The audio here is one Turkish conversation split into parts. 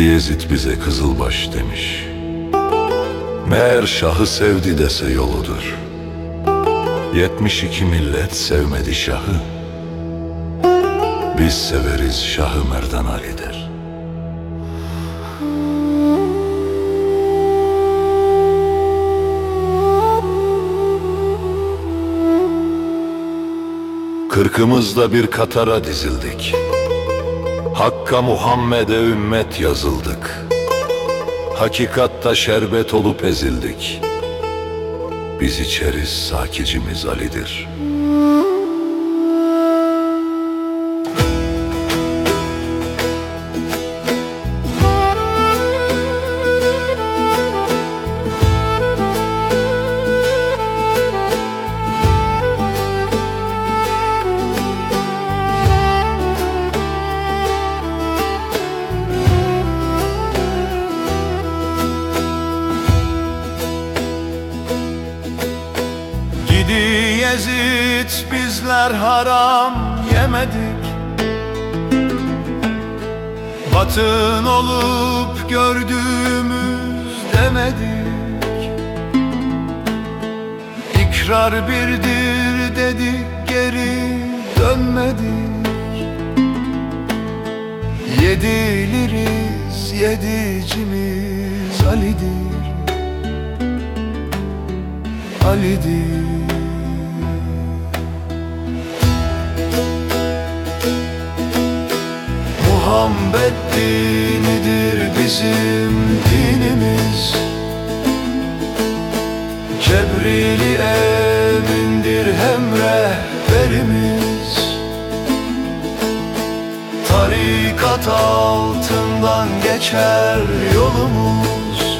Yezid bize kızılbaş demiş. Meğer şahı sevdi dese yoludur. 72 millet sevmedi şahı. Biz severiz şahı Merdan Ali'dir. Kırkımızda bir katara dizildik Hakka Muhammed'e ümmet yazıldık. Hakikatta şerbet olup ezildik. Biz içeriz sakicimiz Ali'dir Yezid bizler haram yemedik. Batın olup gördüğümüz demedik. İkrar birdir dedik geri dönmedik. Yediliriz yedicimiz Ali'dir. Ali'dir Muhabbet dinidir bizim dinimiz? Cebrili emindir hem rehberimiz. Tarikat altından geçer yolumuz.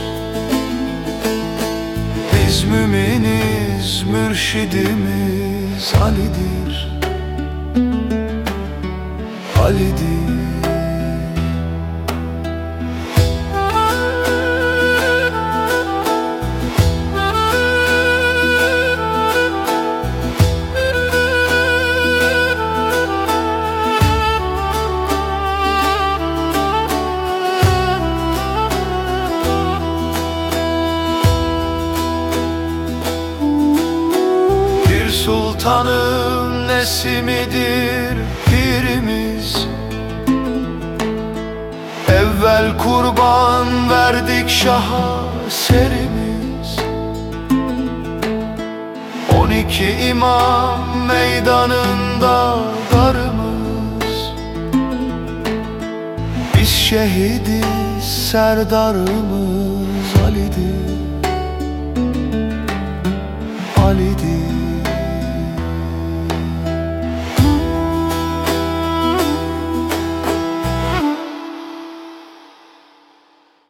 Biz müminiz, mürşidimiz Ali'dir. Ali'dir Bir sultanın nesimidir pirimiz? Evvel kurban verdik şaha serimiz. On iki imam meydanında darımız. Biz şehidiz serdarımız